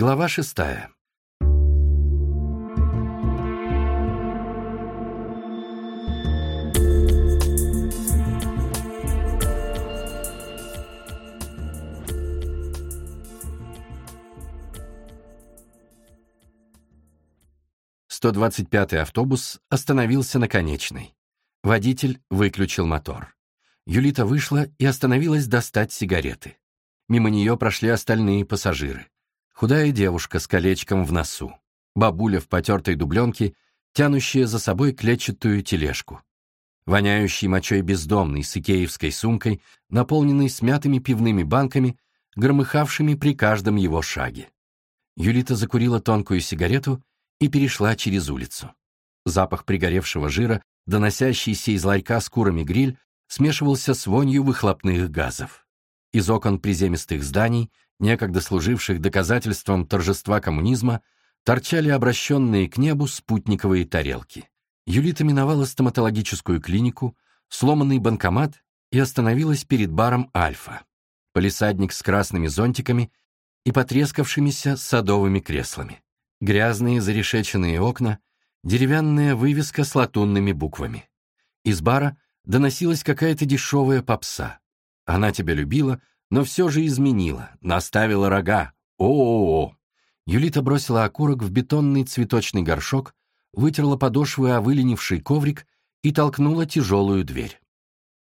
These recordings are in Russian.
Глава шестая. Сто двадцать пятый автобус остановился на конечной. Водитель выключил мотор. Юлита вышла и остановилась достать сигареты. Мимо нее прошли остальные пассажиры. Худая девушка с колечком в носу, бабуля в потертой дубленке, тянущая за собой клетчатую тележку. Воняющий мочой бездомный с икеевской сумкой, наполненный смятыми пивными банками, громыхавшими при каждом его шаге. Юлита закурила тонкую сигарету и перешла через улицу. Запах пригоревшего жира, доносящийся из ларька с курами гриль, смешивался с вонью выхлопных газов. Из окон приземистых зданий некогда служивших доказательством торжества коммунизма, торчали обращенные к небу спутниковые тарелки. Юлита миновала стоматологическую клинику, сломанный банкомат и остановилась перед баром «Альфа». Полисадник с красными зонтиками и потрескавшимися садовыми креслами. Грязные зарешеченные окна, деревянная вывеска с латунными буквами. Из бара доносилась какая-то дешевая попса. Она тебя любила, но все же изменила, наставила рога. О-о-о! Юлита бросила окурок в бетонный цветочный горшок, вытерла подошвы о выленивший коврик и толкнула тяжелую дверь.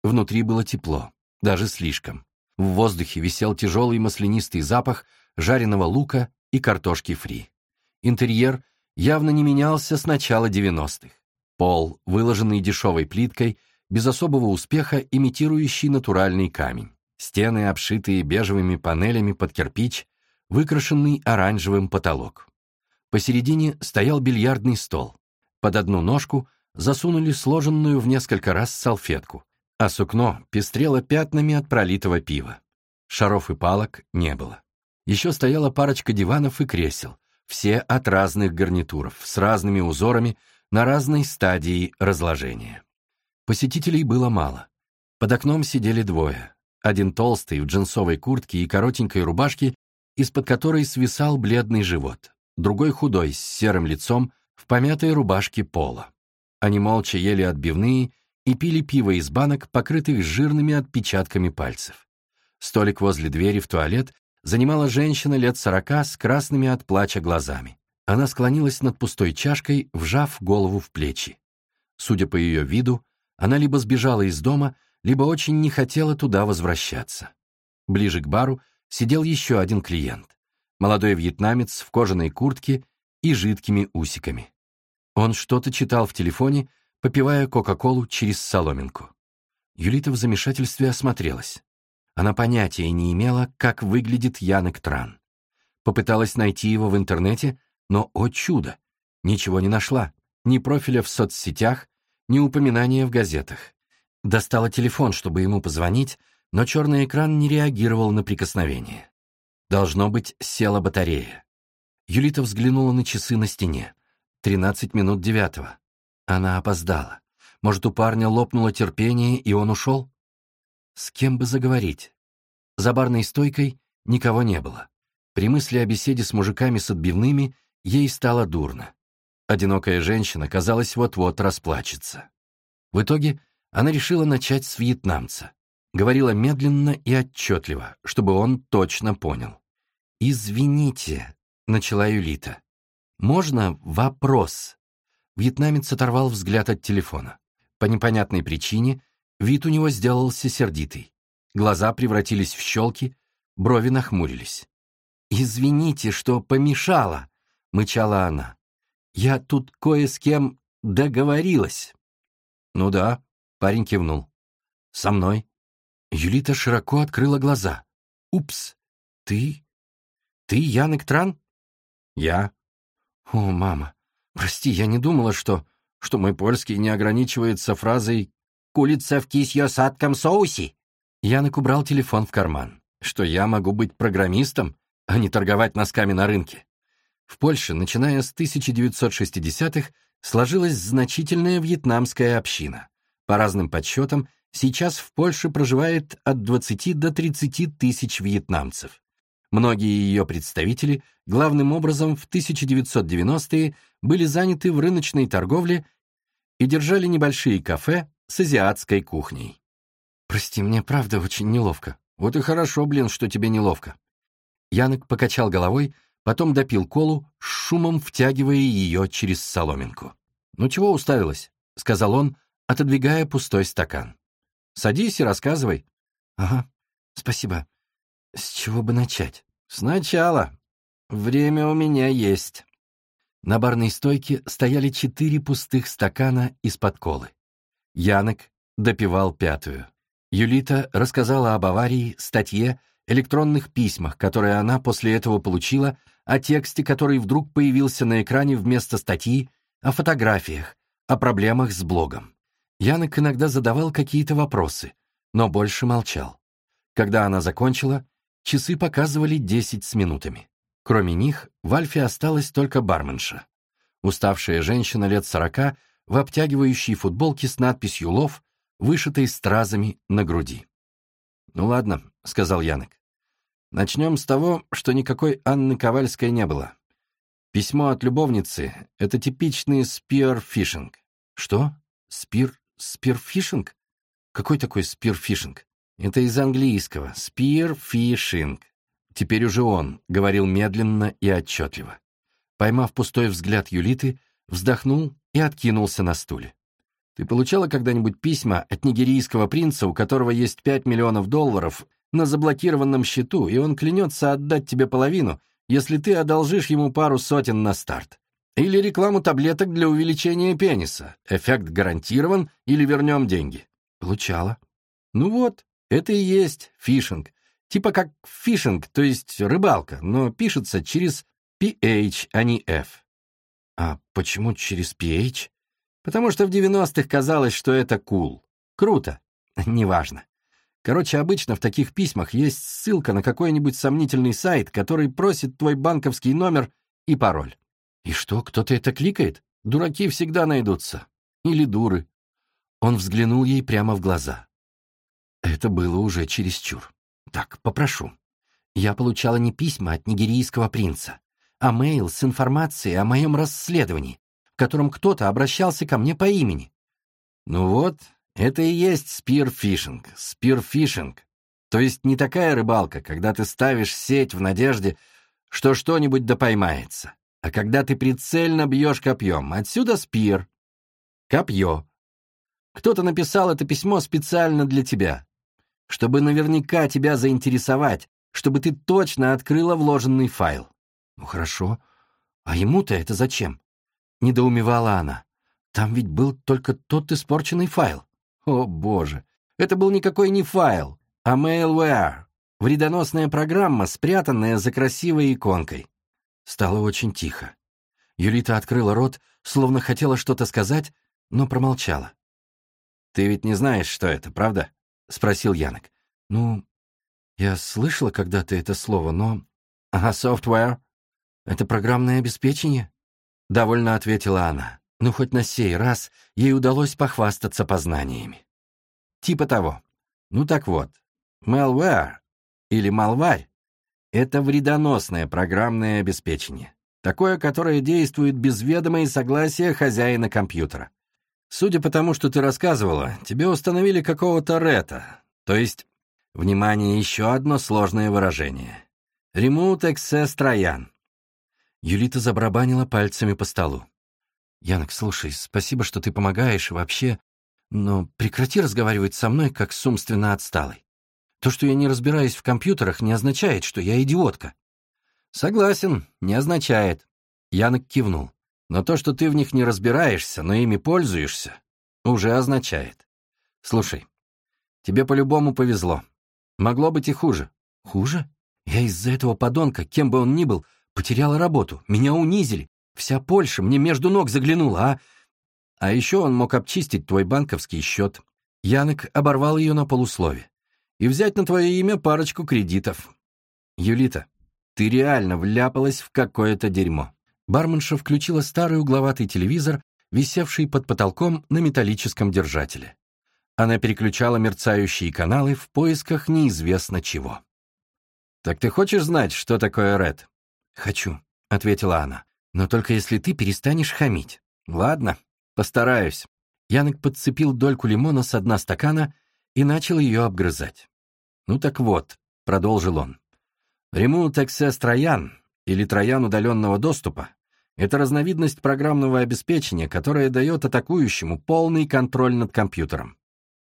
Внутри было тепло, даже слишком. В воздухе висел тяжелый маслянистый запах жареного лука и картошки фри. Интерьер явно не менялся с начала 90-х. Пол, выложенный дешевой плиткой, без особого успеха имитирующий натуральный камень. Стены, обшитые бежевыми панелями под кирпич, выкрашенный оранжевым потолок. Посередине стоял бильярдный стол. Под одну ножку засунули сложенную в несколько раз салфетку, а сукно пестрело пятнами от пролитого пива. Шаров и палок не было. Еще стояла парочка диванов и кресел, все от разных гарнитуров, с разными узорами, на разной стадии разложения. Посетителей было мало. Под окном сидели двое, один толстый, в джинсовой куртке и коротенькой рубашке, из-под которой свисал бледный живот, другой худой, с серым лицом, в помятой рубашке пола. Они молча ели отбивные и пили пиво из банок, покрытых жирными отпечатками пальцев. Столик возле двери в туалет занимала женщина лет сорока с красными от плача глазами. Она склонилась над пустой чашкой, вжав голову в плечи. Судя по ее виду, она либо сбежала из дома, либо очень не хотела туда возвращаться. Ближе к бару сидел еще один клиент. Молодой вьетнамец в кожаной куртке и жидкими усиками. Он что-то читал в телефоне, попивая Кока-Колу через соломинку. Юлита в замешательстве осмотрелась. Она понятия не имела, как выглядит Янек Тран. Попыталась найти его в интернете, но, о чудо, ничего не нашла. Ни профиля в соцсетях, ни упоминания в газетах. Достала телефон, чтобы ему позвонить, но черный экран не реагировал на прикосновение. Должно быть, села батарея. Юлита взглянула на часы на стене. Тринадцать минут девятого. Она опоздала. Может, у парня лопнуло терпение, и он ушел? С кем бы заговорить? За барной стойкой никого не было. При мысли о беседе с мужиками с отбивными ей стало дурно. Одинокая женщина, казалось, вот-вот расплачется. В итоге она решила начать с вьетнамца. Говорила медленно и отчетливо, чтобы он точно понял. «Извините», — начала Юлита. «Можно вопрос?» Вьетнамец оторвал взгляд от телефона. По непонятной причине вид у него сделался сердитый. Глаза превратились в щелки, брови нахмурились. «Извините, что помешала», — мычала она. «Я тут кое с кем договорилась». «Ну да», Парень кивнул. «Со мной». Юлита широко открыла глаза. «Упс, ты? Ты Янек Тран?» «Я». «О, мама, прости, я не думала, что... что мой польский не ограничивается фразой «кулица в кисьё садком соуси». Янек убрал телефон в карман. Что я могу быть программистом, а не торговать носками на рынке. В Польше, начиная с 1960-х, сложилась значительная вьетнамская община. По разным подсчетам, сейчас в Польше проживает от 20 до 30 тысяч вьетнамцев. Многие ее представители, главным образом в 1990-е, были заняты в рыночной торговле и держали небольшие кафе с азиатской кухней. «Прости, мне правда очень неловко». «Вот и хорошо, блин, что тебе неловко». Янок покачал головой, потом допил колу, с шумом втягивая ее через соломинку. «Ну чего уставилась?» — сказал он, отодвигая пустой стакан. «Садись и рассказывай». «Ага, спасибо. С чего бы начать?» «Сначала. Время у меня есть». На барной стойке стояли четыре пустых стакана из-под колы. Янок допивал пятую. Юлита рассказала об аварии, статье, электронных письмах, которые она после этого получила, о тексте, который вдруг появился на экране вместо статьи, о фотографиях, о проблемах с блогом. Янок иногда задавал какие-то вопросы, но больше молчал. Когда она закончила, часы показывали 10 с минутами. Кроме них, в Альфе осталась только барменша. Уставшая женщина лет сорока в обтягивающей футболке с надписью «Лов», вышитой стразами на груди. «Ну ладно», — сказал Янок. «Начнем с того, что никакой Анны Ковальской не было. Письмо от любовницы — это типичный спирфишинг». «Что? Спир... спирфишинг? Какой такой спирфишинг?» «Это из английского. Спирфишинг. Теперь уже он говорил медленно и отчетливо. Поймав пустой взгляд Юлиты, вздохнул и откинулся на стуле. «Ты получала когда-нибудь письма от нигерийского принца, у которого есть пять миллионов долларов на заблокированном счету, и он клянется отдать тебе половину, если ты одолжишь ему пару сотен на старт? Или рекламу таблеток для увеличения пениса? Эффект гарантирован или вернем деньги?» «Получала». «Ну вот, это и есть фишинг. Типа как фишинг, то есть рыбалка, но пишется через PH, а не F. А почему через PH? Потому что в 90-х казалось, что это кул. Cool. Круто. Неважно. Короче, обычно в таких письмах есть ссылка на какой-нибудь сомнительный сайт, который просит твой банковский номер и пароль. И что, кто-то это кликает? Дураки всегда найдутся. Или дуры. Он взглянул ей прямо в глаза. Это было уже чересчур. Так, попрошу. Я получала не письма от нигерийского принца, а мейл с информацией о моем расследовании, в котором кто-то обращался ко мне по имени. Ну вот, это и есть спирфишинг, спирфишинг. То есть не такая рыбалка, когда ты ставишь сеть в надежде, что что-нибудь да поймается, а когда ты прицельно бьешь копьем. Отсюда спир. Копье. Кто-то написал это письмо специально для тебя, чтобы наверняка тебя заинтересовать, чтобы ты точно открыла вложенный файл. Ну хорошо. А ему-то это зачем? Недоумевала она. Там ведь был только тот испорченный файл. О, боже. Это был никакой не файл, а mailware. Вредоносная программа, спрятанная за красивой иконкой. Стало очень тихо. Юлита открыла рот, словно хотела что-то сказать, но промолчала. «Ты ведь не знаешь, что это, правда?» — спросил Янок. «Ну, я слышала когда-то это слово, но...» «Ага, software. Это программное обеспечение?» Довольно ответила она. Ну, хоть на сей раз ей удалось похвастаться познаниями. Типа того. Ну так вот, malware или малварь — это вредоносное программное обеспечение. Такое, которое действует без ведома и согласия хозяина компьютера. Судя по тому, что ты рассказывала, тебе установили какого-то рета, то есть, внимание, еще одно сложное выражение. Remote Access Trojan. Юлита забрабанила пальцами по столу. «Янок, слушай, спасибо, что ты помогаешь, вообще, но прекрати разговаривать со мной, как с умственно отсталой. То, что я не разбираюсь в компьютерах, не означает, что я идиотка». «Согласен, не означает». Янок кивнул. Но то, что ты в них не разбираешься, но ими пользуешься, уже означает. Слушай, тебе по-любому повезло. Могло быть и хуже. Хуже? Я из-за этого подонка, кем бы он ни был, потеряла работу. Меня унизили. Вся Польша мне между ног заглянула, а... А еще он мог обчистить твой банковский счет. Янок оборвал ее на полуслове. И взять на твое имя парочку кредитов. Юлита, ты реально вляпалась в какое-то дерьмо. Барменша включила старый угловатый телевизор, висевший под потолком на металлическом держателе. Она переключала мерцающие каналы в поисках неизвестно чего. «Так ты хочешь знать, что такое Ред?» «Хочу», — ответила она. «Но только если ты перестанешь хамить». «Ладно, постараюсь». Янок подцепил дольку лимона с дна стакана и начал ее обгрызать. «Ну так вот», — продолжил он. «Remote Access Троян, или Троян удаленного доступа, это разновидность программного обеспечения, которое дает атакующему полный контроль над компьютером.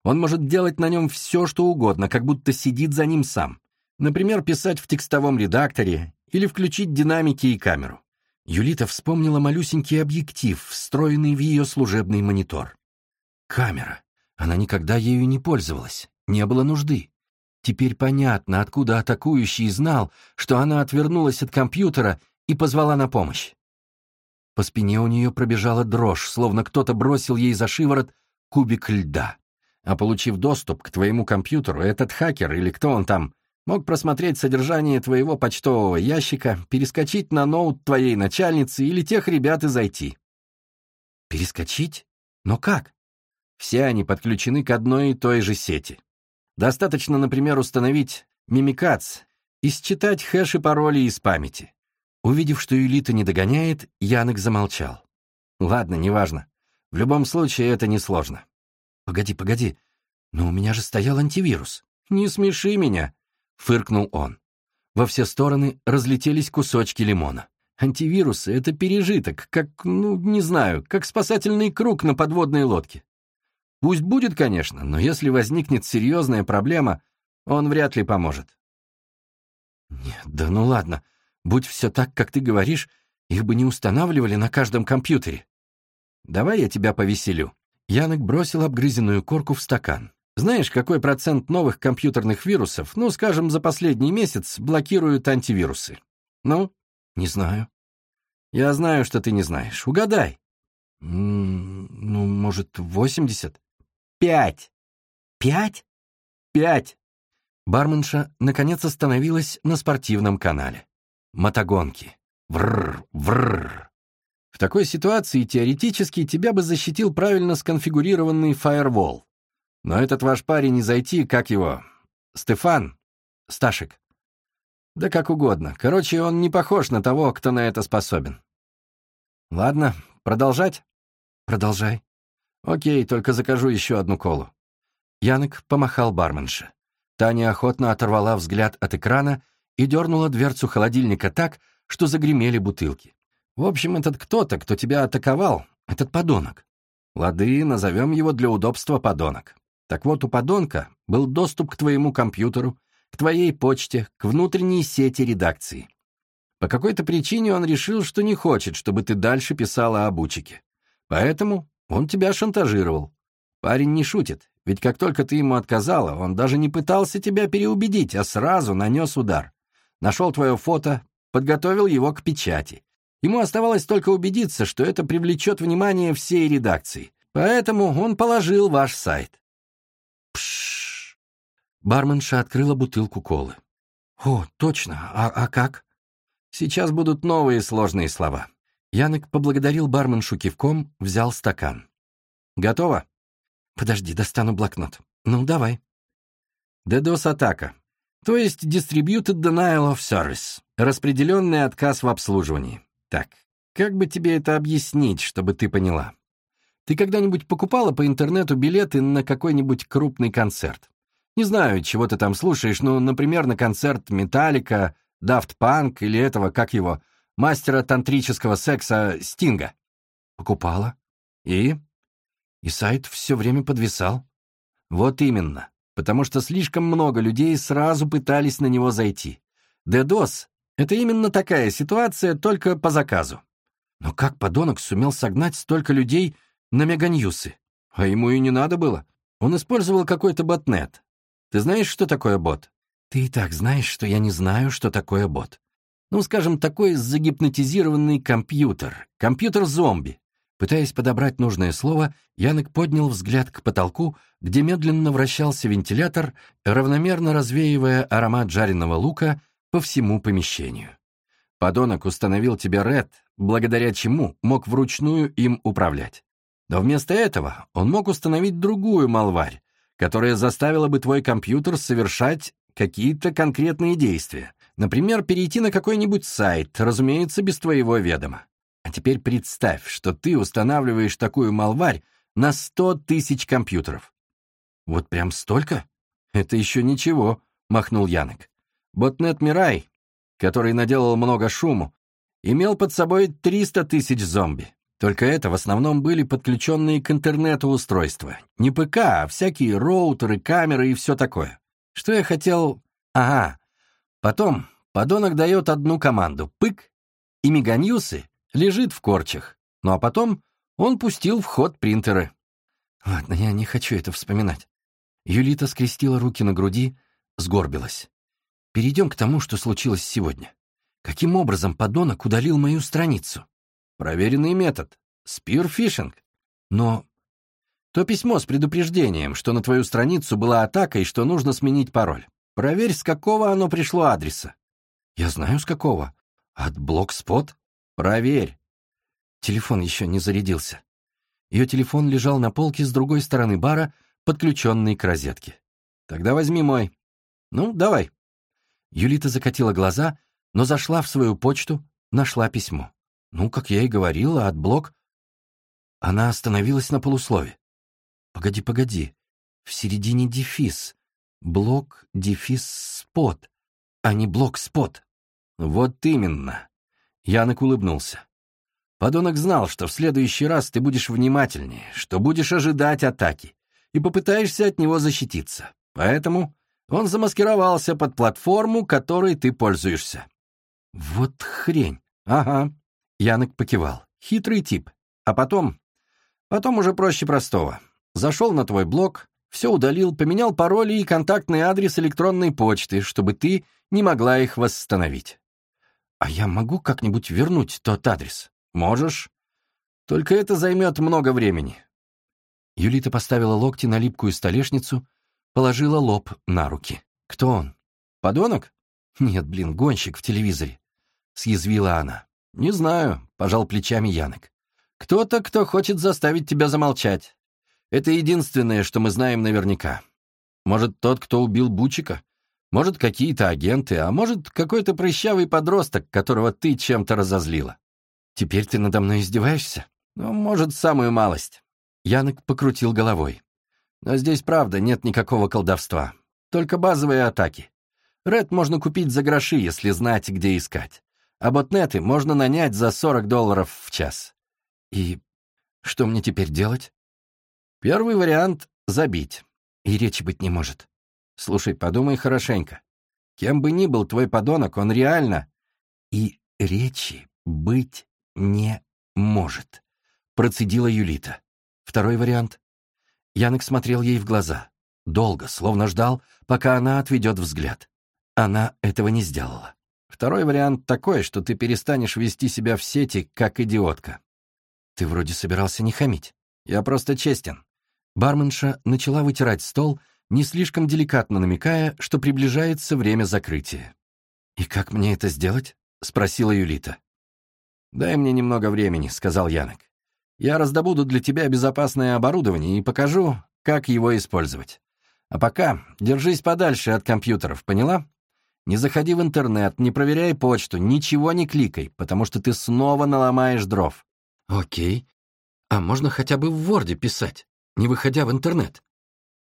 Он может делать на нем все, что угодно, как будто сидит за ним сам. Например, писать в текстовом редакторе или включить динамики и камеру. Юлита вспомнила малюсенький объектив, встроенный в ее служебный монитор. Камера. Она никогда ею не пользовалась, не было нужды. Теперь понятно, откуда атакующий знал, что она отвернулась от компьютера и позвала на помощь. По спине у нее пробежала дрожь, словно кто-то бросил ей за шиворот кубик льда. А получив доступ к твоему компьютеру, этот хакер или кто он там мог просмотреть содержание твоего почтового ящика, перескочить на ноут твоей начальницы или тех ребят и зайти. Перескочить? Но как? Все они подключены к одной и той же сети. Достаточно, например, установить мимикац и считать хэши паролей из памяти. Увидев, что Юлита не догоняет, Янок замолчал. Ладно, неважно. В любом случае это несложно. «Погоди, погоди, но у меня же стоял антивирус». «Не смеши меня», — фыркнул он. Во все стороны разлетелись кусочки лимона. Антивирусы — это пережиток, как, ну, не знаю, как спасательный круг на подводной лодке. Пусть будет, конечно, но если возникнет серьезная проблема, он вряд ли поможет. Нет, да ну ладно. Будь все так, как ты говоришь, их бы не устанавливали на каждом компьютере. Давай я тебя повеселю. Янок бросил обгрызенную корку в стакан. Знаешь, какой процент новых компьютерных вирусов, ну, скажем, за последний месяц, блокируют антивирусы? Ну? Не знаю. Я знаю, что ты не знаешь. Угадай. М -м, ну, может, восемьдесят? Пять. Пять? Пять. Барменша, наконец, остановилась на спортивном канале. Мотогонки. Вррр, вррр. В такой ситуации теоретически тебя бы защитил правильно сконфигурированный фаервол. Но этот ваш парень не зайти, как его? Стефан? Сташек? Да как угодно. Короче, он не похож на того, кто на это способен. Ладно, продолжать? Продолжай. Окей, только закажу еще одну колу. Янок помахал барменше. Таня охотно оторвала взгляд от экрана и дернула дверцу холодильника так, что загремели бутылки. В общем, этот кто-то, кто тебя атаковал, этот подонок. Лады, назовем его для удобства подонок. Так вот, у подонка был доступ к твоему компьютеру, к твоей почте, к внутренней сети редакции. По какой-то причине он решил, что не хочет, чтобы ты дальше писала об учике. Поэтому он тебя шантажировал. Парень не шутит, ведь как только ты ему отказала, он даже не пытался тебя переубедить, а сразу нанес удар. Нашел твое фото, подготовил его к печати. Ему оставалось только убедиться, что это привлечет внимание всей редакции. Поэтому он положил ваш сайт. Пшш. Барменша открыла бутылку колы. О, точно. А, а как? Сейчас будут новые сложные слова. Янок поблагодарил барменшу кивком, взял стакан. Готово? Подожди, достану блокнот. Ну, давай. DDoS-атака. То есть Distributed Denial of Service. Распределенный отказ в обслуживании. Так, как бы тебе это объяснить, чтобы ты поняла? Ты когда-нибудь покупала по интернету билеты на какой-нибудь крупный концерт? Не знаю, чего ты там слушаешь, но, например, на концерт Металлика, Daft Punk или этого, как его, мастера тантрического секса Стинга. Покупала. И? И сайт все время подвисал. Вот именно, потому что слишком много людей сразу пытались на него зайти. DDoS это именно такая ситуация, только по заказу. Но как подонок сумел согнать столько людей на меганьюсы? А ему и не надо было. Он использовал какой-то ботнет. Ты знаешь, что такое бот? Ты и так знаешь, что я не знаю, что такое бот. Ну, скажем, такой загипнотизированный компьютер. Компьютер-зомби. Пытаясь подобрать нужное слово, Янок поднял взгляд к потолку, где медленно вращался вентилятор, равномерно развеивая аромат жареного лука по всему помещению. Подонок установил тебе Ред, благодаря чему мог вручную им управлять. Но вместо этого он мог установить другую малварь, которая заставила бы твой компьютер совершать какие-то конкретные действия. Например, перейти на какой-нибудь сайт, разумеется, без твоего ведома. А теперь представь, что ты устанавливаешь такую малварь на сто тысяч компьютеров. Вот прям столько? Это еще ничего, махнул Янок. Ботнет Мирай, который наделал много шуму, имел под собой 300 тысяч зомби. Только это в основном были подключенные к интернету устройства. Не ПК, а всякие роутеры, камеры и все такое. Что я хотел... Ага. Потом подонок дает одну команду — пык, и Меганьюсы лежит в корчах. Ну а потом он пустил в ход принтеры. Ладно, я не хочу это вспоминать. Юлита скрестила руки на груди, сгорбилась. Перейдем к тому, что случилось сегодня. Каким образом подонок удалил мою страницу? Проверенный метод. Спирфишинг. Но... То письмо с предупреждением, что на твою страницу была атака и что нужно сменить пароль. Проверь, с какого оно пришло адреса. Я знаю, с какого. От Блокспот? Проверь. Телефон еще не зарядился. Ее телефон лежал на полке с другой стороны бара, подключенный к розетке. Тогда возьми мой. Ну, давай. Юлита закатила глаза, но зашла в свою почту, нашла письмо. Ну, как я и говорила, от блок... Она остановилась на полуслове. Погоди, погоди. В середине дефис. Блок, дефис, спот, а не блок-спот. Вот именно. Янок улыбнулся. Подонок знал, что в следующий раз ты будешь внимательнее, что будешь ожидать атаки и попытаешься от него защититься. Поэтому он замаскировался под платформу, которой ты пользуешься. Вот хрень. Ага. Янок покивал. Хитрый тип. А потом... Потом уже проще простого. Зашел на твой блог, все удалил, поменял пароли и контактный адрес электронной почты, чтобы ты не могла их восстановить. А я могу как-нибудь вернуть тот адрес? Можешь. Только это займет много времени. Юлита поставила локти на липкую столешницу, положила лоб на руки. Кто он? Подонок? Нет, блин, гонщик в телевизоре. Съязвила она. Не знаю, пожал плечами Янок. Кто-то, кто хочет заставить тебя замолчать. Это единственное, что мы знаем наверняка. Может, тот, кто убил Бучика? Может, какие-то агенты, а может, какой-то прыщавый подросток, которого ты чем-то разозлила. Теперь ты надо мной издеваешься? Ну, может, самую малость. Янок покрутил головой. Но здесь, правда, нет никакого колдовства. Только базовые атаки. Ред можно купить за гроши, если знать, где искать. А ботнеты можно нанять за 40 долларов в час. И что мне теперь делать? Первый вариант — забить. И речи быть не может. Слушай, подумай хорошенько. Кем бы ни был твой подонок, он реально... И речи быть не может, процедила Юлита. Второй вариант. Янок смотрел ей в глаза. Долго, словно ждал, пока она отведет взгляд. Она этого не сделала. Второй вариант такой, что ты перестанешь вести себя в сети, как идиотка. Ты вроде собирался не хамить. Я просто честен. Барменша начала вытирать стол, не слишком деликатно намекая, что приближается время закрытия. «И как мне это сделать?» — спросила Юлита. «Дай мне немного времени», — сказал Янок. «Я раздобуду для тебя безопасное оборудование и покажу, как его использовать. А пока держись подальше от компьютеров, поняла? Не заходи в интернет, не проверяй почту, ничего не кликай, потому что ты снова наломаешь дров». «Окей. А можно хотя бы в Ворде писать, не выходя в интернет?»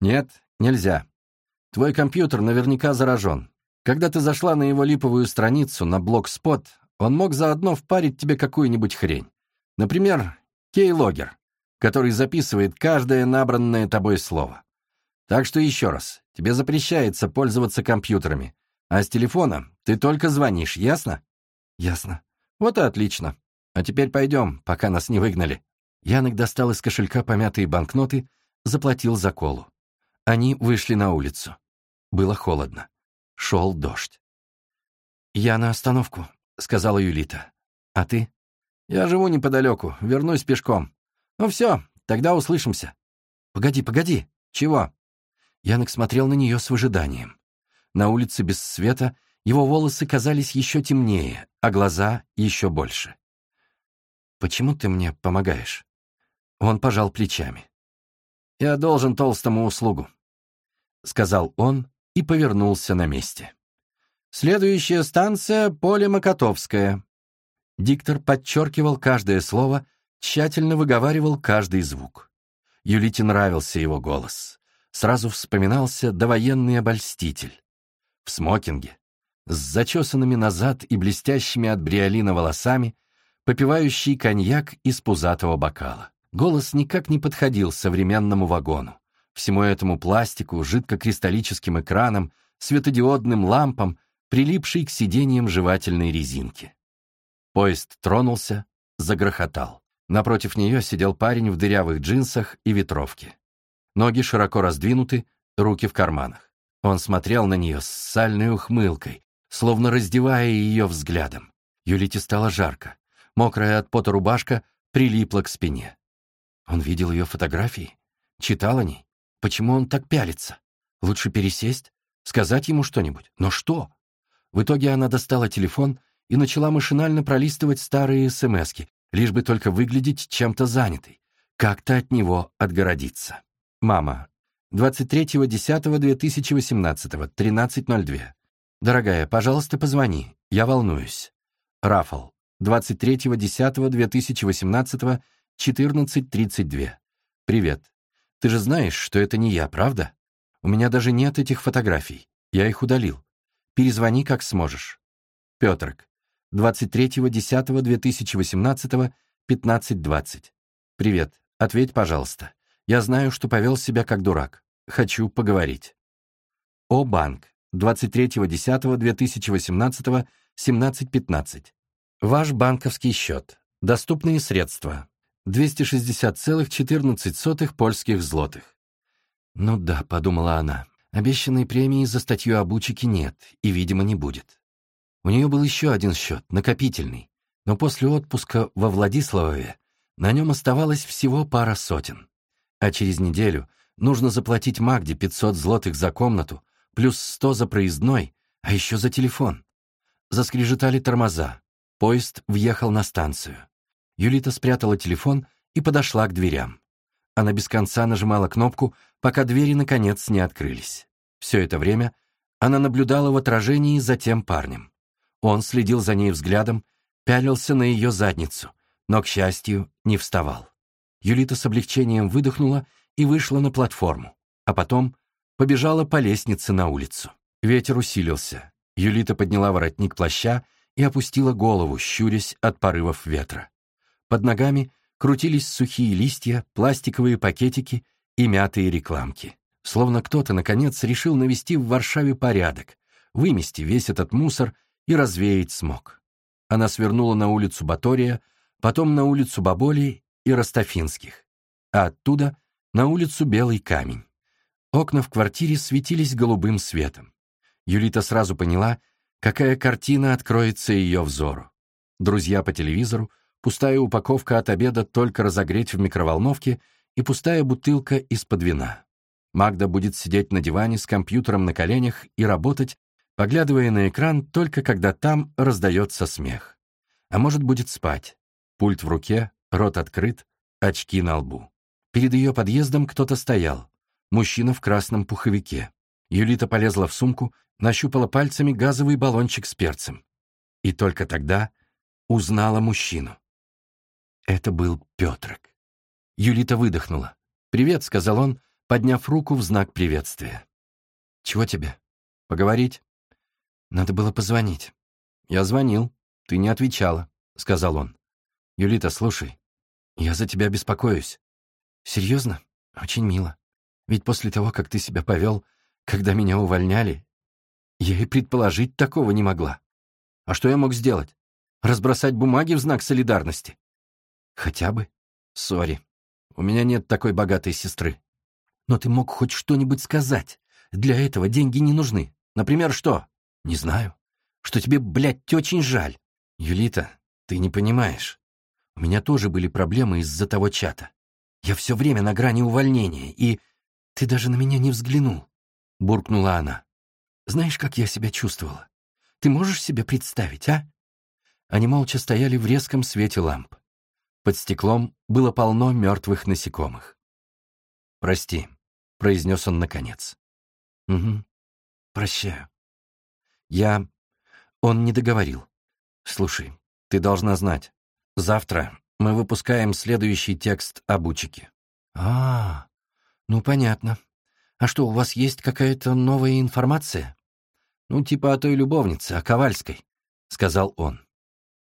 «Нет, нельзя. Твой компьютер наверняка заражен. Когда ты зашла на его липовую страницу на блокспот, он мог заодно впарить тебе какую-нибудь хрень. Например, кейлогер, который записывает каждое набранное тобой слово. Так что еще раз, тебе запрещается пользоваться компьютерами, а с телефона ты только звонишь, ясно? Ясно. Вот и отлично. А теперь пойдем, пока нас не выгнали. Янок достал из кошелька помятые банкноты, заплатил за колу. Они вышли на улицу. Было холодно. Шел дождь. «Я на остановку», — сказала Юлита. «А ты?» «Я живу неподалеку, вернусь пешком. Ну все, тогда услышимся». «Погоди, погоди. Чего?» Янок смотрел на нее с выжиданием. На улице без света его волосы казались еще темнее, а глаза еще больше. «Почему ты мне помогаешь?» Он пожал плечами. «Я должен толстому услугу», — сказал он и повернулся на месте. Следующая станция — поле Макотовская». Диктор подчеркивал каждое слово, тщательно выговаривал каждый звук. Юлите нравился его голос. Сразу вспоминался довоенный обольститель. В смокинге, с зачесанными назад и блестящими от бриолина волосами, попивающий коньяк из пузатого бокала. Голос никак не подходил современному вагону. Всему этому пластику, жидкокристаллическим экранам, светодиодным лампам, прилипшей к сиденьям жевательной резинки. Поезд тронулся, загрохотал. Напротив нее сидел парень в дырявых джинсах и ветровке. Ноги широко раздвинуты, руки в карманах. Он смотрел на нее с сальной ухмылкой, словно раздевая ее взглядом. Юлите стало жарко. Мокрая от пота рубашка прилипла к спине. Он видел ее фотографии, читал о ней. Почему он так пялится? Лучше пересесть, сказать ему что-нибудь. Но что? В итоге она достала телефон и начала машинально пролистывать старые СМСки, лишь бы только выглядеть чем-то занятой, как-то от него отгородиться. Мама. 23.10.2018, 13.02. Дорогая, пожалуйста, позвони, я волнуюсь. Рафал. 23.10.2018, 14.32. Привет. Ты же знаешь, что это не я, правда? У меня даже нет этих фотографий. Я их удалил. Перезвони, как сможешь. Петрик. 23.10.2018, 15.20. Привет. Ответь, пожалуйста. Я знаю, что повел себя как дурак. Хочу поговорить. О, банк. 23.10.2018, 17.15. Ваш банковский счет. Доступные средства. 260,14 польских злотых. «Ну да», — подумала она, — «обещанной премии за статью об учике нет и, видимо, не будет». У нее был еще один счет, накопительный, но после отпуска во Владиславове на нем оставалось всего пара сотен. А через неделю нужно заплатить Магде 500 злотых за комнату, плюс 100 за проездной, а еще за телефон. Заскрежетали тормоза. Поезд въехал на станцию. Юлита спрятала телефон и подошла к дверям. Она без конца нажимала кнопку, пока двери, наконец, не открылись. Все это время она наблюдала в отражении за тем парнем. Он следил за ней взглядом, пялился на ее задницу, но, к счастью, не вставал. Юлита с облегчением выдохнула и вышла на платформу, а потом побежала по лестнице на улицу. Ветер усилился. Юлита подняла воротник плаща и опустила голову, щурясь от порывов ветра. Под ногами крутились сухие листья, пластиковые пакетики и мятые рекламки. Словно кто-то, наконец, решил навести в Варшаве порядок, вымести весь этот мусор и развеять смог. Она свернула на улицу Батория, потом на улицу Баболи и Ростафинских, а оттуда на улицу Белый камень. Окна в квартире светились голубым светом. Юлита сразу поняла, какая картина откроется ее взору. Друзья по телевизору, пустая упаковка от обеда только разогреть в микроволновке и пустая бутылка из-под вина. Магда будет сидеть на диване с компьютером на коленях и работать, поглядывая на экран только когда там раздается смех. А может, будет спать. Пульт в руке, рот открыт, очки на лбу. Перед ее подъездом кто-то стоял. Мужчина в красном пуховике. Юлита полезла в сумку, нащупала пальцами газовый баллончик с перцем. И только тогда узнала мужчину. Это был Петрик. Юлита выдохнула. «Привет», — сказал он, подняв руку в знак приветствия. «Чего тебе? Поговорить?» «Надо было позвонить». «Я звонил. Ты не отвечала», — сказал он. «Юлита, слушай, я за тебя беспокоюсь». «Серьезно? Очень мило. Ведь после того, как ты себя повел, когда меня увольняли, я и предположить такого не могла. А что я мог сделать? Разбросать бумаги в знак солидарности? Хотя бы. Сори. У меня нет такой богатой сестры. Но ты мог хоть что-нибудь сказать. Для этого деньги не нужны. Например, что? Не знаю. Что тебе, блядь, очень жаль. Юлита, ты не понимаешь. У меня тоже были проблемы из-за того чата. Я все время на грани увольнения, и... Ты даже на меня не взглянул, — буркнула она. Знаешь, как я себя чувствовала? Ты можешь себе представить, а? Они молча стояли в резком свете ламп. Под стеклом было полно мертвых насекомых. «Прости», — произнес он наконец. «Угу. Прощаю. Я Он не договорил. «Слушай, ты должна знать. Завтра мы выпускаем следующий текст об Учике». «А, ну понятно. А что, у вас есть какая-то новая информация?» «Ну, типа о той любовнице, о Ковальской», — сказал он.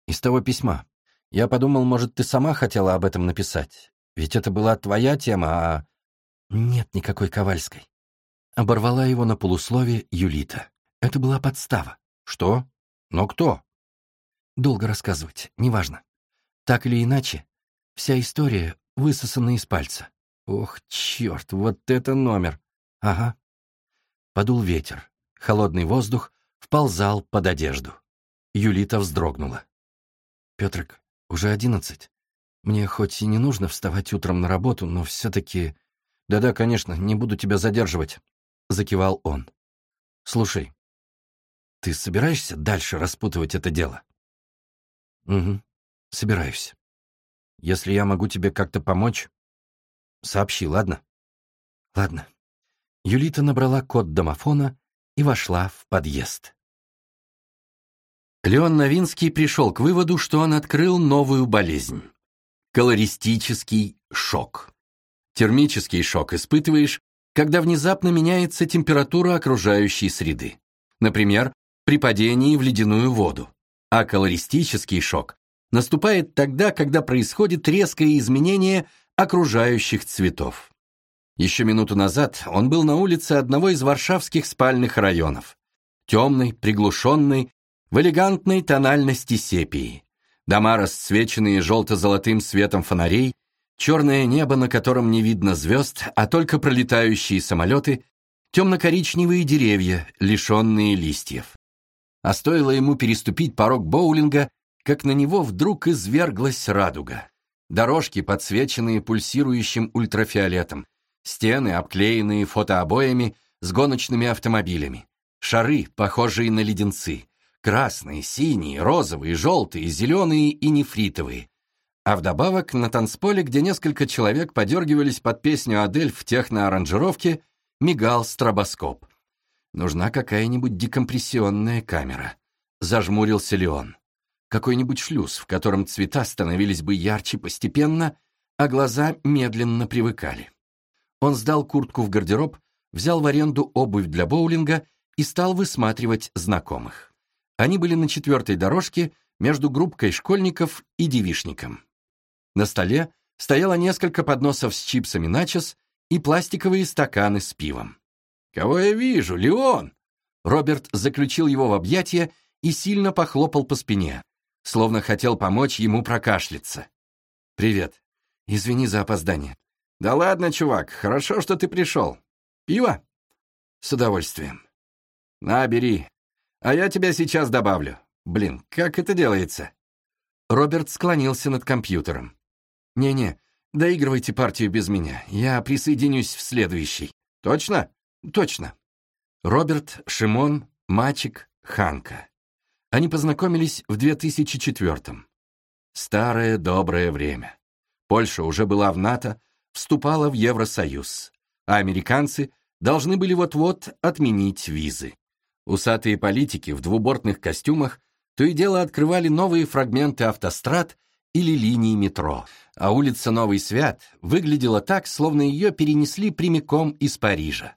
«Из того письма. Я подумал, может, ты сама хотела об этом написать. Ведь это была твоя тема, а...» «Нет никакой Ковальской». Оборвала его на полуслове Юлита. Это была подстава. «Что? Но кто?» Долго рассказывать, неважно. Так или иначе, вся история высосана из пальца. Ох, черт, вот это номер. Ага. Подул ветер. Холодный воздух вползал под одежду. Юлита вздрогнула. «Петрик, уже одиннадцать. Мне хоть и не нужно вставать утром на работу, но все-таки...» «Да-да, конечно, не буду тебя задерживать», — закивал он. «Слушай, ты собираешься дальше распутывать это дело?» «Угу, собираюсь. Если я могу тебе как-то помочь, сообщи, ладно?» «Ладно». Юлита набрала код домофона и вошла в подъезд. Леон Новинский пришел к выводу, что он открыл новую болезнь — колористический шок. Термический шок испытываешь, когда внезапно меняется температура окружающей среды. Например, при падении в ледяную воду. А колористический шок наступает тогда, когда происходит резкое изменение окружающих цветов. Еще минуту назад он был на улице одного из варшавских спальных районов. Темный, приглушенный, в элегантной тональности сепии. Дома, расцвеченные желто-золотым светом фонарей, черное небо, на котором не видно звезд, а только пролетающие самолеты, темно-коричневые деревья, лишенные листьев. А стоило ему переступить порог боулинга, как на него вдруг изверглась радуга. Дорожки, подсвеченные пульсирующим ультрафиолетом, стены, обклеенные фотообоями с гоночными автомобилями, шары, похожие на леденцы, красные, синие, розовые, желтые, зеленые и нефритовые. А вдобавок на танцполе, где несколько человек подергивались под песню «Адель» в техно-аранжировке, мигал стробоскоп. Нужна какая-нибудь декомпрессионная камера. Зажмурился Леон. Какой-нибудь шлюз, в котором цвета становились бы ярче постепенно, а глаза медленно привыкали. Он сдал куртку в гардероб, взял в аренду обувь для боулинга и стал высматривать знакомых. Они были на четвертой дорожке между группкой школьников и девишником. На столе стояло несколько подносов с чипсами начос и пластиковые стаканы с пивом. «Кого я вижу, Леон?» Роберт заключил его в объятия и сильно похлопал по спине, словно хотел помочь ему прокашляться. «Привет. Извини за опоздание. «Да ладно, чувак, хорошо, что ты пришел. Пиво?» «С удовольствием». «На, бери. А я тебя сейчас добавлю. Блин, как это делается?» Роберт склонился над компьютером. «Не-не, доигрывайте партию без меня. Я присоединюсь в следующий. Точно? Точно». Роберт, Шимон, Мачик, Ханка. Они познакомились в 2004-м. Старое доброе время. Польша уже была в НАТО, вступала в Евросоюз, а американцы должны были вот-вот отменить визы. Усатые политики в двубортных костюмах то и дело открывали новые фрагменты автострад или линии метро, а улица Новый Свят выглядела так, словно ее перенесли прямиком из Парижа.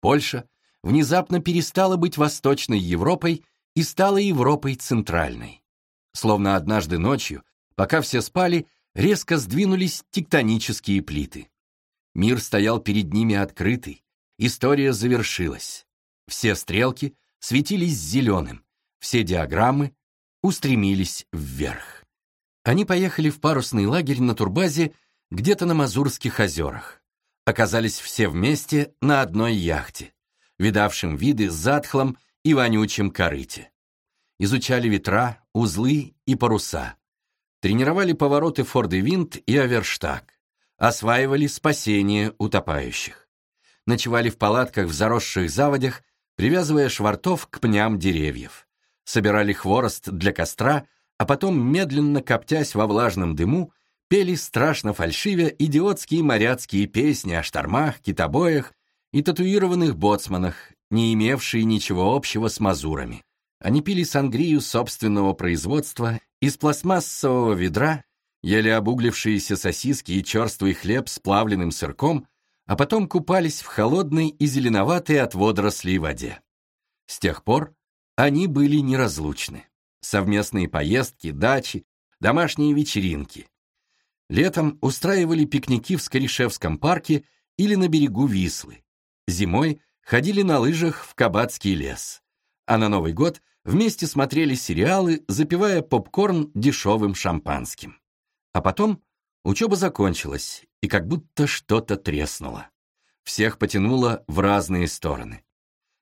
Польша внезапно перестала быть Восточной Европой и стала Европой Центральной. Словно однажды ночью, пока все спали, резко сдвинулись тектонические плиты. Мир стоял перед ними открытый, история завершилась. Все стрелки светились зеленым, все диаграммы устремились вверх. Они поехали в парусный лагерь на турбазе где-то на Мазурских озерах. Оказались все вместе на одной яхте, видавшем виды с затхлом и вонючем корыте. Изучали ветра, узлы и паруса, тренировали повороты Форды Винт и Аверштаг, осваивали спасение утопающих. Ночевали в палатках в заросших заводях, привязывая швартов к пням деревьев. Собирали хворост для костра, а потом, медленно коптясь во влажном дыму, пели страшно фальшивя идиотские моряцкие песни о штормах, китобоях и татуированных боцманах, не имевшие ничего общего с мазурами. Они пили сангрию собственного производства из пластмассового ведра, ели обуглившиеся сосиски и черствый хлеб с плавленным сырком, а потом купались в холодной и зеленоватой от водорослей воде. С тех пор они были неразлучны. Совместные поездки, дачи, домашние вечеринки. Летом устраивали пикники в Скоришевском парке или на берегу Вислы. Зимой ходили на лыжах в Кабацкий лес. А на Новый год вместе смотрели сериалы, запивая попкорн дешевым шампанским. А потом учеба закончилась, и как будто что-то треснуло. Всех потянуло в разные стороны.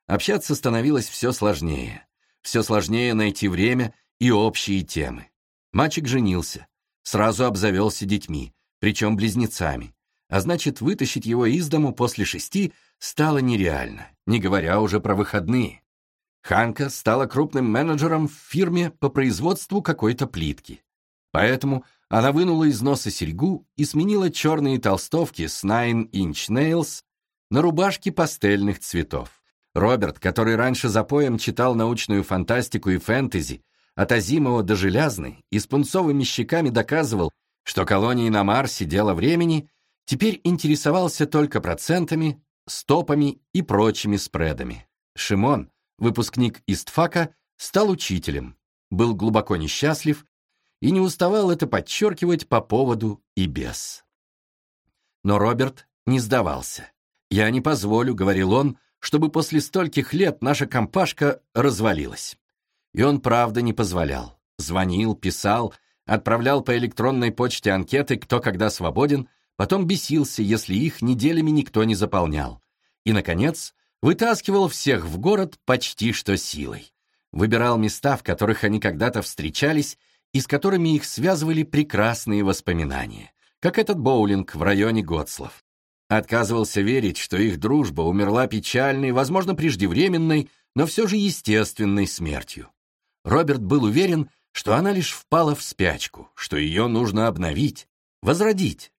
Общаться становилось все сложнее. Все сложнее найти время и общие темы. Мальчик женился, сразу обзавелся детьми, причем близнецами, а значит, вытащить его из дому после шести стало нереально, не говоря уже про выходные. Ханка стала крупным менеджером в фирме по производству какой-то плитки. Поэтому она вынула из носа серьгу и сменила черные толстовки с Nine Inch Nails на рубашки пастельных цветов. Роберт, который раньше за поем читал научную фантастику и фэнтези, от Азимова до Желязны и с пунцовыми щеками доказывал, что колонии на Марсе дело времени, теперь интересовался только процентами, стопами и прочими спредами. Шимон, выпускник Истфака, стал учителем, был глубоко несчастлив и не уставал это подчеркивать по поводу и без. Но Роберт не сдавался. «Я не позволю», — говорил он, чтобы после стольких лет наша компашка развалилась. И он правда не позволял. Звонил, писал, отправлял по электронной почте анкеты «Кто когда свободен», потом бесился, если их неделями никто не заполнял. И, наконец, вытаскивал всех в город почти что силой. Выбирал места, в которых они когда-то встречались и с которыми их связывали прекрасные воспоминания, как этот боулинг в районе Готслов. Отказывался верить, что их дружба умерла печальной, возможно, преждевременной, но все же естественной смертью. Роберт был уверен, что она лишь впала в спячку, что ее нужно обновить, возродить.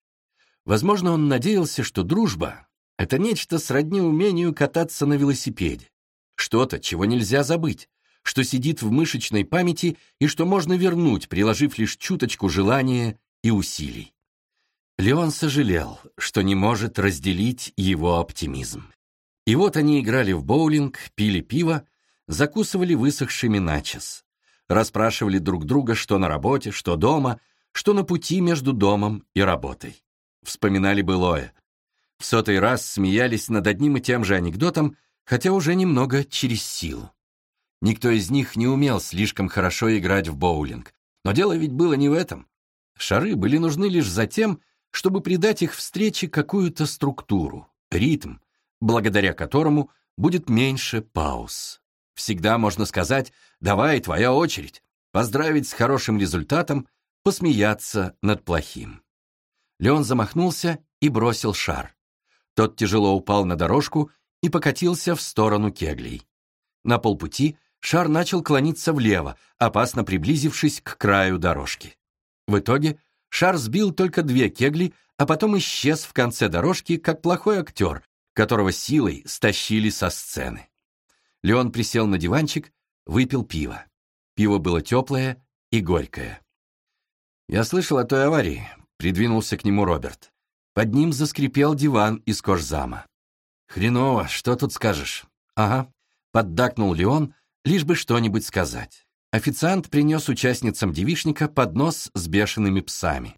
Возможно, он надеялся, что дружба — это нечто сродни умению кататься на велосипеде. Что-то, чего нельзя забыть, что сидит в мышечной памяти и что можно вернуть, приложив лишь чуточку желания и усилий. Леон сожалел, что не может разделить его оптимизм. И вот они играли в боулинг, пили пиво, закусывали высохшими начес, расспрашивали друг друга, что на работе, что дома, что на пути между домом и работой. Вспоминали былое. В сотый раз смеялись над одним и тем же анекдотом, хотя уже немного через силу. Никто из них не умел слишком хорошо играть в боулинг. Но дело ведь было не в этом. Шары были нужны лишь за тем, чтобы придать их встрече какую-то структуру, ритм, благодаря которому будет меньше пауз. Всегда можно сказать «давай, твоя очередь», поздравить с хорошим результатом, посмеяться над плохим. Леон замахнулся и бросил шар. Тот тяжело упал на дорожку и покатился в сторону кеглей. На полпути шар начал клониться влево, опасно приблизившись к краю дорожки. В итоге Шар сбил только две кегли, а потом исчез в конце дорожки, как плохой актер, которого силой стащили со сцены. Леон присел на диванчик, выпил пиво. Пиво было теплое и горькое. «Я слышал о той аварии», — придвинулся к нему Роберт. Под ним заскрипел диван из кожзама. «Хреново, что тут скажешь?» «Ага», — поддакнул Леон, лишь бы что-нибудь сказать. Официант принес участницам девишника поднос с бешеными псами.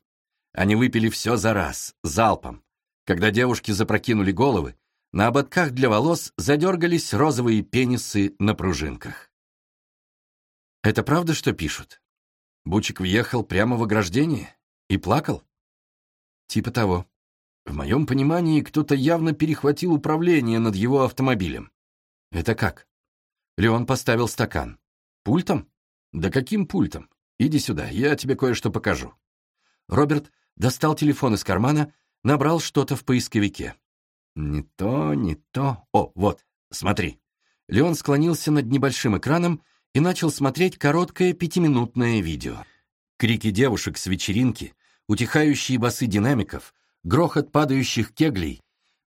Они выпили все за раз, залпом. Когда девушки запрокинули головы, на ободках для волос задергались розовые пенисы на пружинках. «Это правда, что пишут?» Бучик въехал прямо в ограждение и плакал? Типа того. В моем понимании, кто-то явно перехватил управление над его автомобилем. Это как? Леон поставил стакан. Пультом? «Да каким пультом? Иди сюда, я тебе кое-что покажу». Роберт достал телефон из кармана, набрал что-то в поисковике. «Не то, не то. О, вот, смотри». Леон склонился над небольшим экраном и начал смотреть короткое пятиминутное видео. Крики девушек с вечеринки, утихающие басы динамиков, грохот падающих кеглей.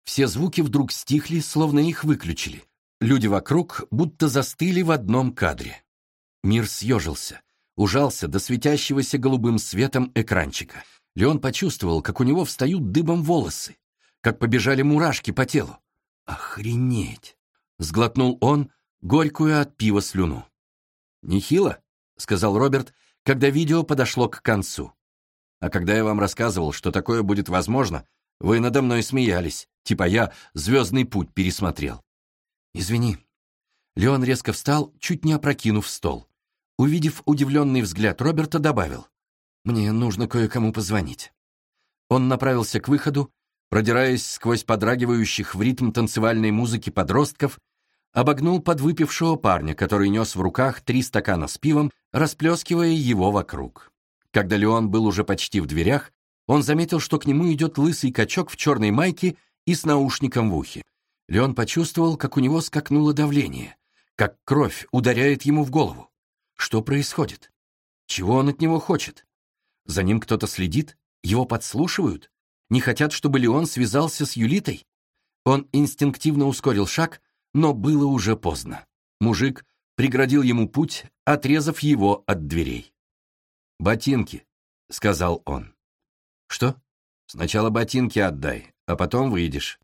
Все звуки вдруг стихли, словно их выключили. Люди вокруг будто застыли в одном кадре. Мир съежился, ужался до светящегося голубым светом экранчика. Леон почувствовал, как у него встают дыбом волосы, как побежали мурашки по телу. «Охренеть!» — сглотнул он горькую от пива слюну. «Нехило?» — сказал Роберт, когда видео подошло к концу. «А когда я вам рассказывал, что такое будет возможно, вы надо мной смеялись, типа я «Звездный путь» пересмотрел». «Извини». Леон резко встал, чуть не опрокинув стол. Увидев удивленный взгляд Роберта, добавил. «Мне нужно кое-кому позвонить». Он направился к выходу, продираясь сквозь подрагивающих в ритм танцевальной музыки подростков, обогнул подвыпившего парня, который нес в руках три стакана с пивом, расплескивая его вокруг. Когда Леон был уже почти в дверях, он заметил, что к нему идет лысый качок в черной майке и с наушником в ухе. Леон почувствовал, как у него скакнуло давление, как кровь ударяет ему в голову. Что происходит? Чего он от него хочет? За ним кто-то следит? Его подслушивают? Не хотят, чтобы Леон связался с Юлитой? Он инстинктивно ускорил шаг, но было уже поздно. Мужик преградил ему путь, отрезав его от дверей. «Ботинки», — сказал он. «Что?» «Сначала ботинки отдай, а потом выйдешь».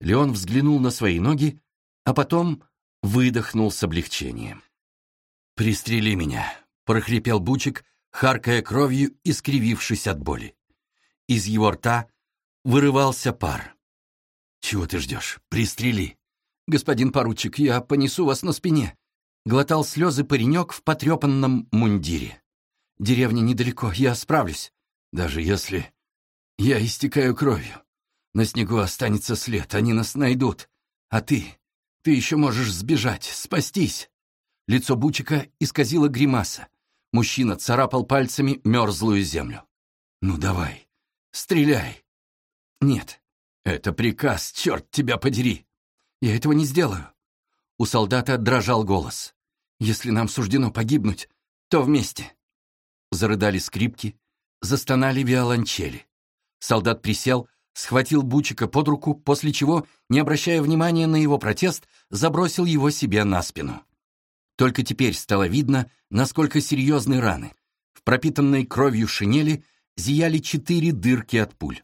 Леон взглянул на свои ноги, а потом выдохнул с облегчением. «Пристрели меня», — прохрипел Бучик, харкая кровью и скривившись от боли. Из его рта вырывался пар. «Чего ты ждешь? Пристрели!» «Господин поручик, я понесу вас на спине», — глотал слезы паренек в потрепанном мундире. «Деревня недалеко, я справлюсь. Даже если я истекаю кровью. На снегу останется след, они нас найдут. А ты, ты еще можешь сбежать, спастись. Лицо Бучика исказило гримаса. Мужчина царапал пальцами мерзлую землю. «Ну давай, стреляй!» «Нет, это приказ, черт тебя подери!» «Я этого не сделаю!» У солдата дрожал голос. «Если нам суждено погибнуть, то вместе!» Зарыдали скрипки, застонали виолончели. Солдат присел, схватил Бучика под руку, после чего, не обращая внимания на его протест, забросил его себе на спину. Только теперь стало видно, насколько серьезны раны. В пропитанной кровью шинели зияли четыре дырки от пуль.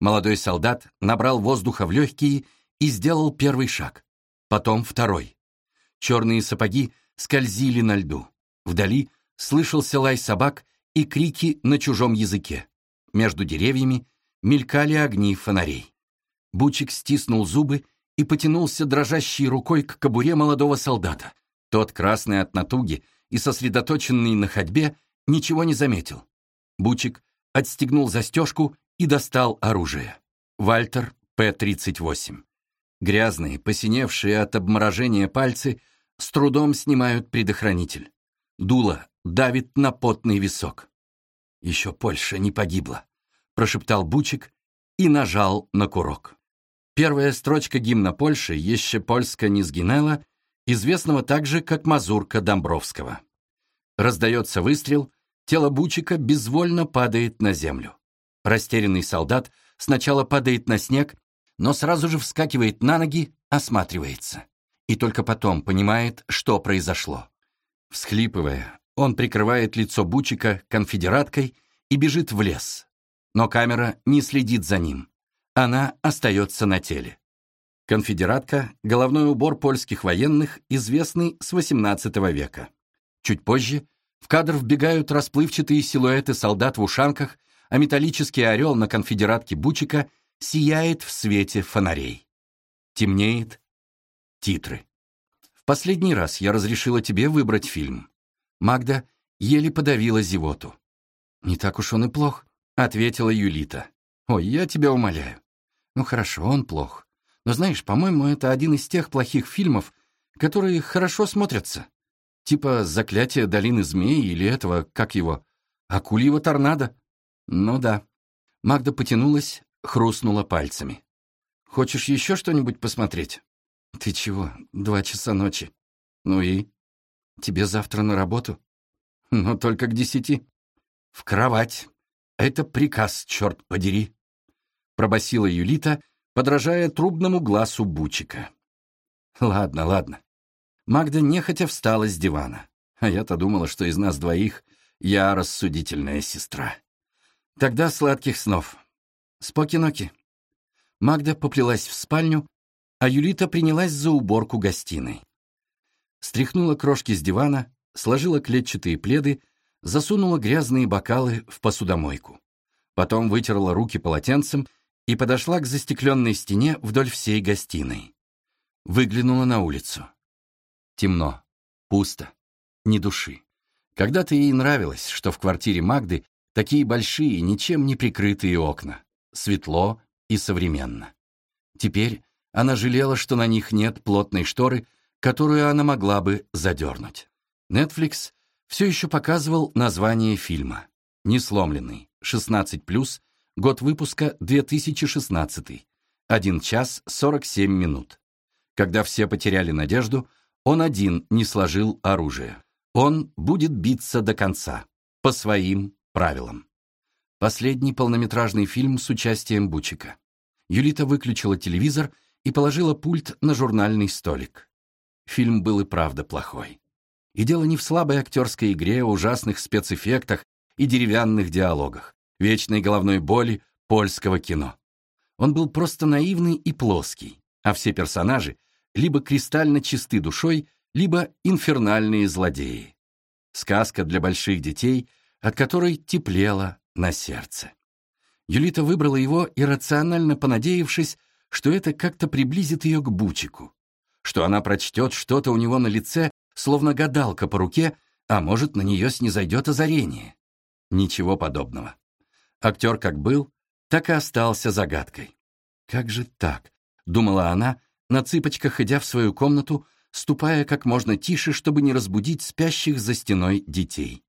Молодой солдат набрал воздуха в легкие и сделал первый шаг. Потом второй. Черные сапоги скользили на льду. Вдали слышался лай собак и крики на чужом языке. Между деревьями мелькали огни фонарей. Бучик стиснул зубы и потянулся дрожащей рукой к кобуре молодого солдата. Тот, красный от натуги и сосредоточенный на ходьбе, ничего не заметил. Бучик отстегнул застежку и достал оружие. Вальтер П-38. Грязные, посиневшие от обморожения пальцы с трудом снимают предохранитель. Дуло давит на потный висок. Еще Польша не погибла прошептал Бучик и нажал на курок. Первая строчка гимна Польши «Еще Польска не сгинела», известного также как «Мазурка Домбровского». Раздается выстрел, тело Бучика безвольно падает на землю. Растерянный солдат сначала падает на снег, но сразу же вскакивает на ноги, осматривается. И только потом понимает, что произошло. Всхлипывая, он прикрывает лицо Бучика конфедераткой и бежит в лес, но камера не следит за ним. Она остается на теле. Конфедератка — головной убор польских военных, известный с XVIII века. Чуть позже в кадр вбегают расплывчатые силуэты солдат в ушанках, а металлический орел на конфедератке Бучика сияет в свете фонарей. Темнеет. Титры. В последний раз я разрешила тебе выбрать фильм. Магда еле подавила зевоту. Не так уж он и плох. — ответила Юлита. «Ой, я тебя умоляю. Ну хорошо, он плох. Но знаешь, по-моему, это один из тех плохих фильмов, которые хорошо смотрятся. Типа «Заклятие долины змей» или этого, как его, «Акульего торнадо». Ну да. Магда потянулась, хрустнула пальцами. «Хочешь еще что-нибудь посмотреть?» «Ты чего? Два часа ночи. Ну и? Тебе завтра на работу?» «Но только к десяти». «В кровать», «Это приказ, черт подери!» — пробасила Юлита, подражая трубному глазу Бучика. «Ладно, ладно». Магда нехотя встала с дивана. А я-то думала, что из нас двоих я рассудительная сестра. Тогда сладких снов. Споки-ноки. Магда поплелась в спальню, а Юлита принялась за уборку гостиной. Стряхнула крошки с дивана, сложила клетчатые пледы, засунула грязные бокалы в посудомойку. Потом вытерла руки полотенцем и подошла к застекленной стене вдоль всей гостиной. Выглянула на улицу. Темно, пусто, ни души. Когда-то ей нравилось, что в квартире Магды такие большие, ничем не прикрытые окна. Светло и современно. Теперь она жалела, что на них нет плотной шторы, которую она могла бы задернуть. Netflix все еще показывал название фильма «Несломленный», 16+, год выпуска 2016, 1 час 47 минут. Когда все потеряли надежду, он один не сложил оружие. Он будет биться до конца, по своим правилам. Последний полнометражный фильм с участием Бучика. Юлита выключила телевизор и положила пульт на журнальный столик. Фильм был и правда плохой. И дело не в слабой актерской игре, ужасных спецэффектах и деревянных диалогах, вечной головной боли польского кино. Он был просто наивный и плоский, а все персонажи либо кристально чисты душой, либо инфернальные злодеи. Сказка для больших детей, от которой теплело на сердце. Юлита выбрала его, иррационально понадеявшись, что это как-то приблизит ее к Бучику, что она прочтет что-то у него на лице, словно гадалка по руке, а может, на нее снизойдет озарение. Ничего подобного. Актер как был, так и остался загадкой. «Как же так?» — думала она, на цыпочках идя в свою комнату, ступая как можно тише, чтобы не разбудить спящих за стеной детей.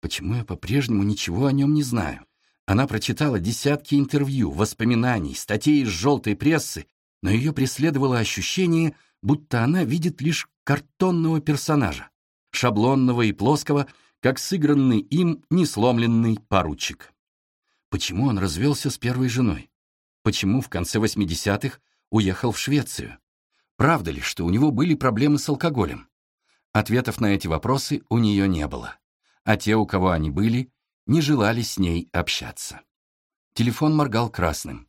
Почему я по-прежнему ничего о нем не знаю? Она прочитала десятки интервью, воспоминаний, статей из желтой прессы, но ее преследовало ощущение, будто она видит лишь картонного персонажа, шаблонного и плоского, как сыгранный им несломленный поручик. Почему он развелся с первой женой? Почему в конце 80-х уехал в Швецию? Правда ли, что у него были проблемы с алкоголем? Ответов на эти вопросы у нее не было, а те, у кого они были, не желали с ней общаться. Телефон моргал красным.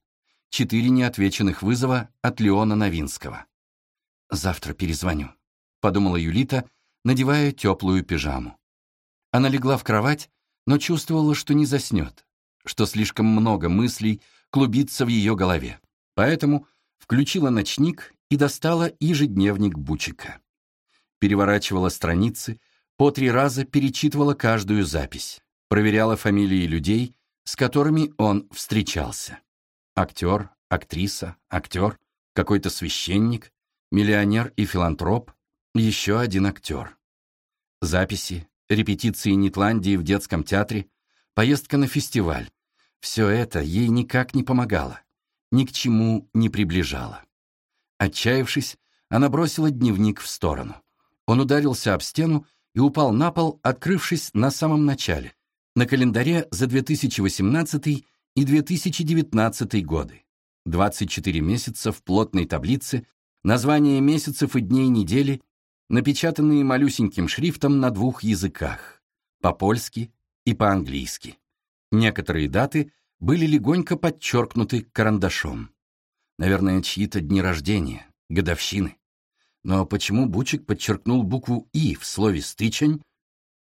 Четыре неотвеченных вызова от Леона Новинского. «Завтра перезвоню», — подумала Юлита, надевая теплую пижаму. Она легла в кровать, но чувствовала, что не заснет, что слишком много мыслей клубится в ее голове. Поэтому включила ночник и достала ежедневник Бучика. Переворачивала страницы, по три раза перечитывала каждую запись проверяла фамилии людей, с которыми он встречался. Актер, актриса, актер, какой-то священник, миллионер и филантроп, еще один актер. Записи, репетиции Нитландии в детском театре, поездка на фестиваль. Все это ей никак не помогало, ни к чему не приближало. Отчаявшись, она бросила дневник в сторону. Он ударился об стену и упал на пол, открывшись на самом начале, на календаре за 2018 и 2019 годы. 24 месяца в плотной таблице, названия месяцев и дней недели, напечатанные малюсеньким шрифтом на двух языках — по-польски и по-английски. Некоторые даты были легонько подчеркнуты карандашом. Наверное, чьи-то дни рождения, годовщины. Но почему Бучик подчеркнул букву «и» в слове «стычень»,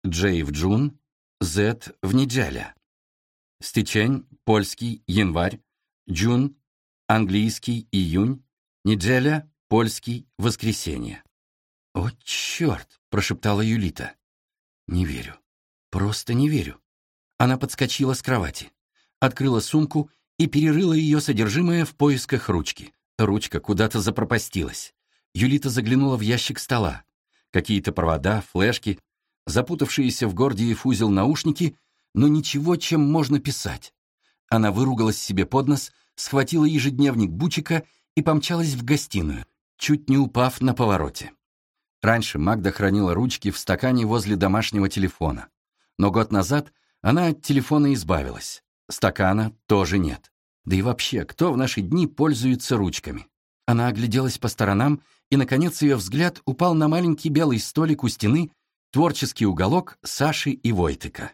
«Джей» в «джун», Z в неделя. Стечень, польский, январь, джун, английский, июнь, неделя, польский, воскресенье. «О, черт!» — прошептала Юлита. «Не верю. Просто не верю». Она подскочила с кровати, открыла сумку и перерыла ее содержимое в поисках ручки. Ручка куда-то запропастилась. Юлита заглянула в ящик стола. Какие-то провода, флешки, запутавшиеся в Гордиев узел наушники, но ничего, чем можно писать. Она выругалась себе под нос, схватила ежедневник Бучика и помчалась в гостиную, чуть не упав на повороте. Раньше Магда хранила ручки в стакане возле домашнего телефона. Но год назад она от телефона избавилась. Стакана тоже нет. Да и вообще, кто в наши дни пользуется ручками? Она огляделась по сторонам, и, наконец, ее взгляд упал на маленький белый столик у стены, Творческий уголок Саши и Войтыка.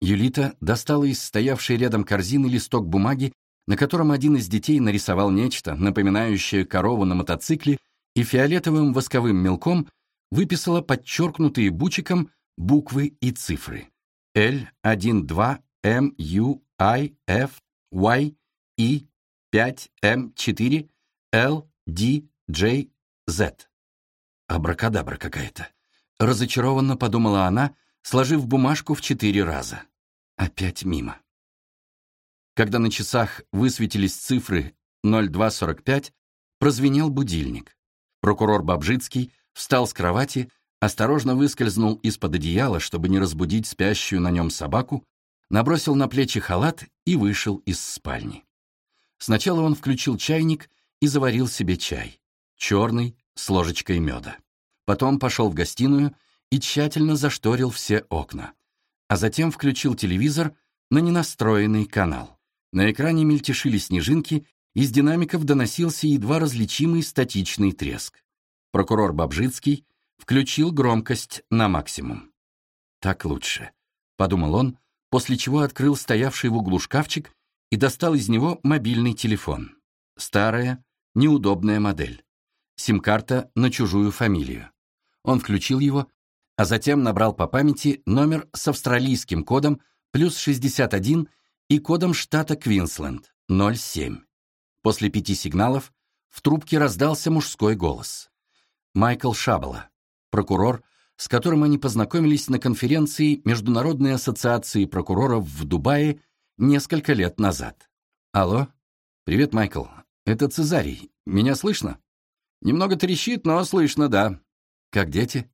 Юлита достала из стоявшей рядом корзины листок бумаги, на котором один из детей нарисовал нечто, напоминающее корову на мотоцикле, и фиолетовым восковым мелком выписала подчеркнутые бучиком буквы и цифры. L, 1, 2, M, U, I, F, Y, E, 5, M, 4, L, D, J, Z. Абракадабра какая-то. Разочарованно подумала она, сложив бумажку в четыре раза. Опять мимо. Когда на часах высветились цифры 0245, прозвенел будильник. Прокурор Бабжицкий встал с кровати, осторожно выскользнул из-под одеяла, чтобы не разбудить спящую на нем собаку, набросил на плечи халат и вышел из спальни. Сначала он включил чайник и заварил себе чай. Черный, с ложечкой меда. Потом пошел в гостиную и тщательно зашторил все окна. А затем включил телевизор на ненастроенный канал. На экране мельтешили снежинки, из динамиков доносился едва различимый статичный треск. Прокурор Бабжицкий включил громкость на максимум. «Так лучше», — подумал он, после чего открыл стоявший в углу шкафчик и достал из него мобильный телефон. Старая, неудобная модель. Сим-карта на чужую фамилию. Он включил его, а затем набрал по памяти номер с австралийским кодом плюс 61 и кодом штата Квинсленд 07. После пяти сигналов в трубке раздался мужской голос. Майкл Шабала, прокурор, с которым они познакомились на конференции Международной ассоциации прокуроров в Дубае несколько лет назад. «Алло? Привет, Майкл. Это Цезарий. Меня слышно?» «Немного трещит, но слышно, да». «Как дети?»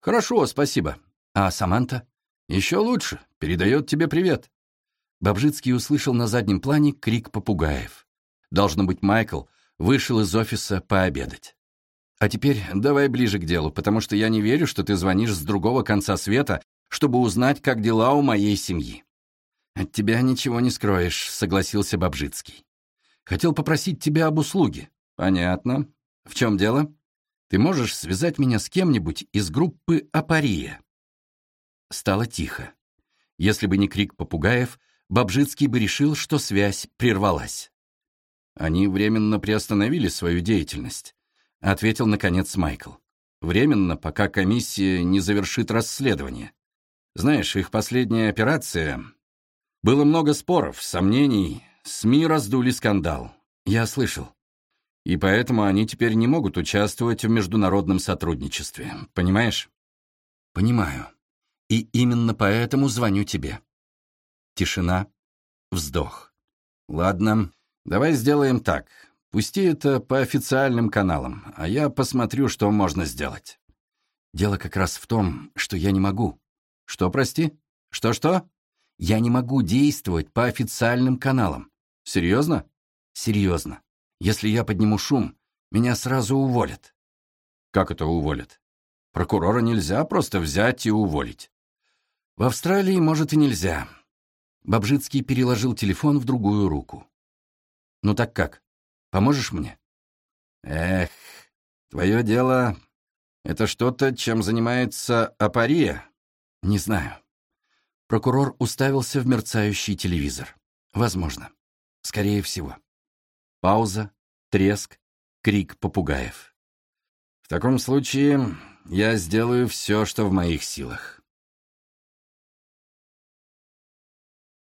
«Хорошо, спасибо. А Саманта?» «Еще лучше. Передает тебе привет». Бобжицкий услышал на заднем плане крик попугаев. Должно быть, Майкл вышел из офиса пообедать. А теперь давай ближе к делу, потому что я не верю, что ты звонишь с другого конца света, чтобы узнать, как дела у моей семьи. От тебя ничего не скроешь, согласился Бобжицкий. Хотел попросить тебя об услуге. Понятно. В чем дело? Ты можешь связать меня с кем-нибудь из группы Апария? Стало тихо. Если бы не крик попугаев, Бобжицкий бы решил, что связь прервалась. Они временно приостановили свою деятельность, ответил, наконец, Майкл. Временно, пока комиссия не завершит расследование. Знаешь, их последняя операция... Было много споров, сомнений, СМИ раздули скандал. Я слышал. И поэтому они теперь не могут участвовать в международном сотрудничестве. Понимаешь? Понимаю. И именно поэтому звоню тебе. Тишина, вздох. Ладно, давай сделаем так. Пусти это по официальным каналам, а я посмотрю, что можно сделать. Дело как раз в том, что я не могу. Что, прости? Что-что? Я не могу действовать по официальным каналам. Серьезно? Серьезно. Если я подниму шум, меня сразу уволят. Как это уволят? Прокурора нельзя просто взять и уволить. В Австралии, может, и нельзя. Бобжицкий переложил телефон в другую руку. «Ну так как? Поможешь мне?» «Эх, твое дело — это что-то, чем занимается Апария?» «Не знаю». Прокурор уставился в мерцающий телевизор. «Возможно. Скорее всего». Пауза, треск, крик попугаев. «В таком случае я сделаю все, что в моих силах».